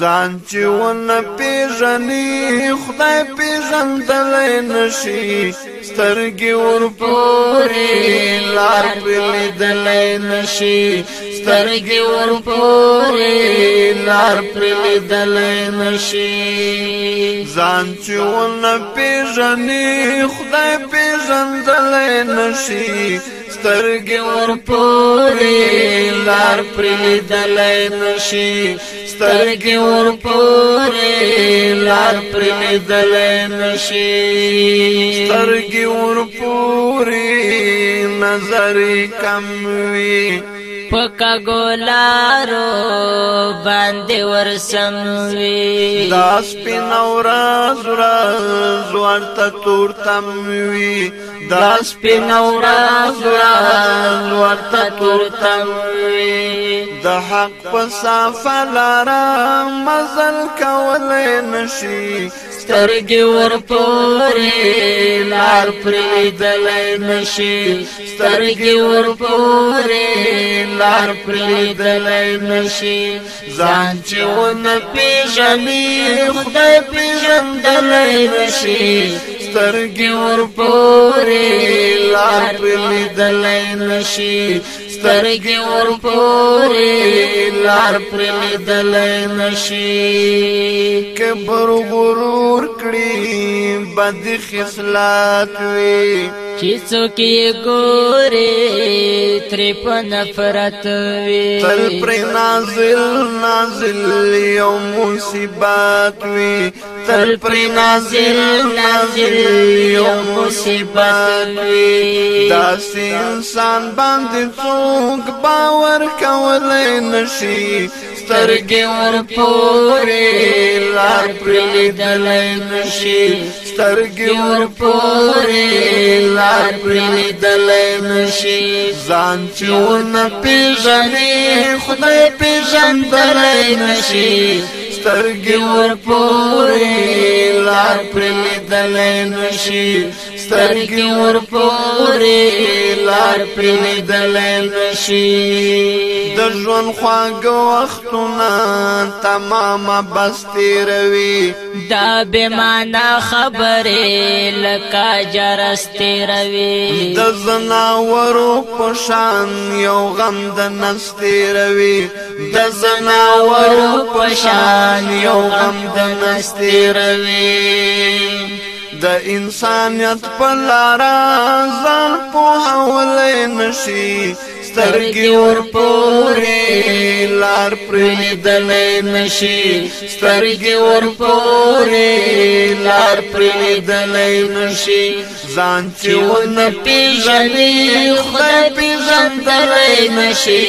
ځان چې ونه پیژنې خدای پیژندلای نشي سترګې ورپورې لار پلیدلای نشي سترګې ورپورې لار پلیدلای نشي ځان چې ونه پیژنې خدای پیژندلای نشي سترګې ورپورې لار پلیدلای نشي سترګې ور پورې لار پرې مدل نشي سترګې ور پورې نظر کم وي پکا ګولارو باندې ورسم وی دا سپین اورا زرا زوان ته تور تم وی دا سپین اورا زرا زوان ته تور تم وی د حق په صفلارا مزل کولای نشي سترګې ور پورې لار پرې دلای نشي سترګې ور پورې لار پریدلی نشی ځان چې ونه پیژني خدای پیژندلی نشي سترګي ور پورې لار په لیدل نشي سترګي ور پورې لار پر لیدل نشي کبر غرور کړی بد خصلات وي چې څوک یې ګوري تر په نفرت وي تل پر نازل نازل یو مصیبات وي تل پر نازل نازل یو مصیبت وی دا انسان باندې څوک باور کولای نشي سترګې ور پورې لار پر لیدلای نشي سترګې ور پورې لار پر لیدلای نشي ځان چې ور نه پیژنې خدای پیژندلای نشي سترګې ور پورې لار پر لیدل نشي سترګي ور پورې لار پرې دل نشي د ژوند خواږه وختونه تمامه بستي روي دا به معنا خبره لکه جرستي روي د زناورو په شان یو غم د نستي روي د زناورو په شان یو غم د نستي روي د انسانیت په لار ځان په حواله نشي سترګي ور پورې لار پرې دلې نشي سترګي ور پورې لار پرې دلې نشي ځان چې ون پیژنې خدای پیژندلې نشي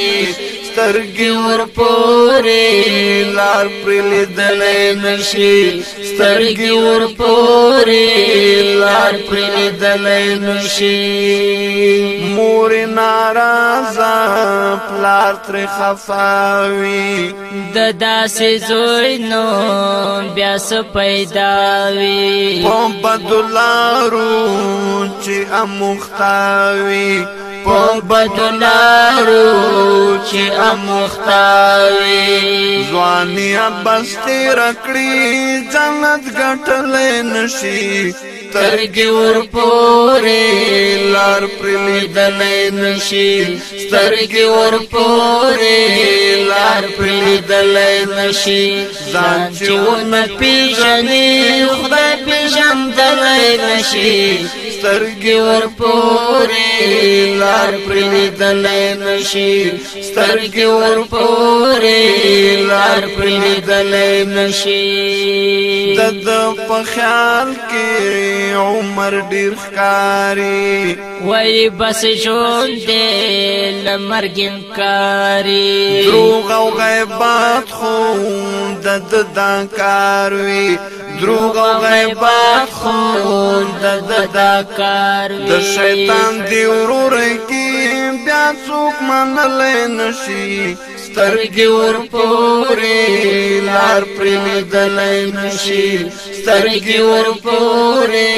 سترګي ور پورې لار پر لیدلې نشي سترګي ور پورې لار پر لیدلې نشي مور ناراضه پلار تر خفاوي د داسې زوی نو بیا څه پیدا وي په بدلارو چې امختاوي په بدلارو چې امختاوي ځواني عباس تیر کړی جنت غټلې نشي سترګي ور پورې لار پرلې دلې نشي سترګي ور پورې لار پرلې دلې نشي ځان چې ونه پیژنې خدای پیژندلې نشي سترګي ور پورې لار پرېدل نشي سترګي ور پورې لار پرېدل نشي د په خیال کې عمر ډیر ښکاری وای بس جون دې لمرګم کاری دروغ او غیبت خو د ددان کار وی دروغ او غیبت خو د ددان کار وی د شیطان دی ورور کې بیا څوک منل نشي سترګې ور پورې لار پرې دلای نشي سترګي ور پورې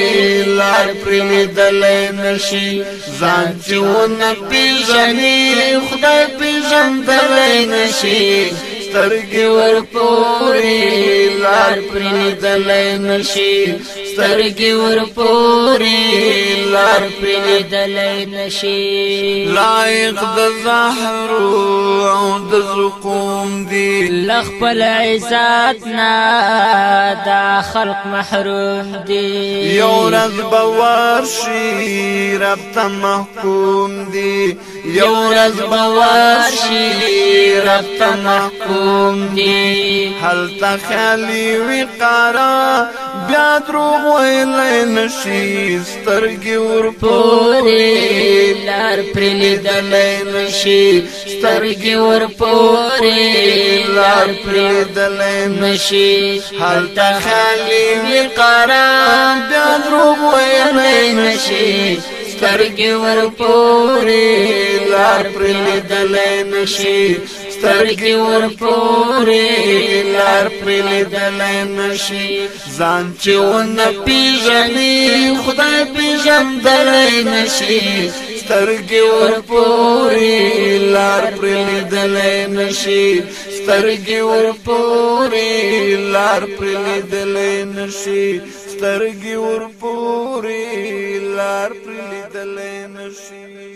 لار پرې مدل نشي ځان چې ون پیژنې خدای پیژندل نشي سترګي ور پورې لار پرمی مدل نشی سترګي ور پورې لار پرمی دل نشی لائق د زهر او د محروم دی لخپل عزت نا دا خلق محروم دی یو رز بوار شي رب ته محکوم دی یو رز بوار شي رب ته محکوم دی هل تخلی وقارا بیا دروغ ویلای نشي سترګي ور پورې لار پرې لیدلای نشي سترګي ور پورې لار پرې لیدلای نشي حال ته خالي وقرار بیا دروغ ویلای نشي سترګي ور پورې لار پرې لیدلای نشي سترګي ور پورې لار پر لیدلای نشي ځان چې ون پیژنې خدای پیژندلای نشي سترګي ور پورې لار پر لیدلای نشي سترګي ور پورې لار پر لیدلای نشي سترګي ور پورې لار پر لیدلای نشي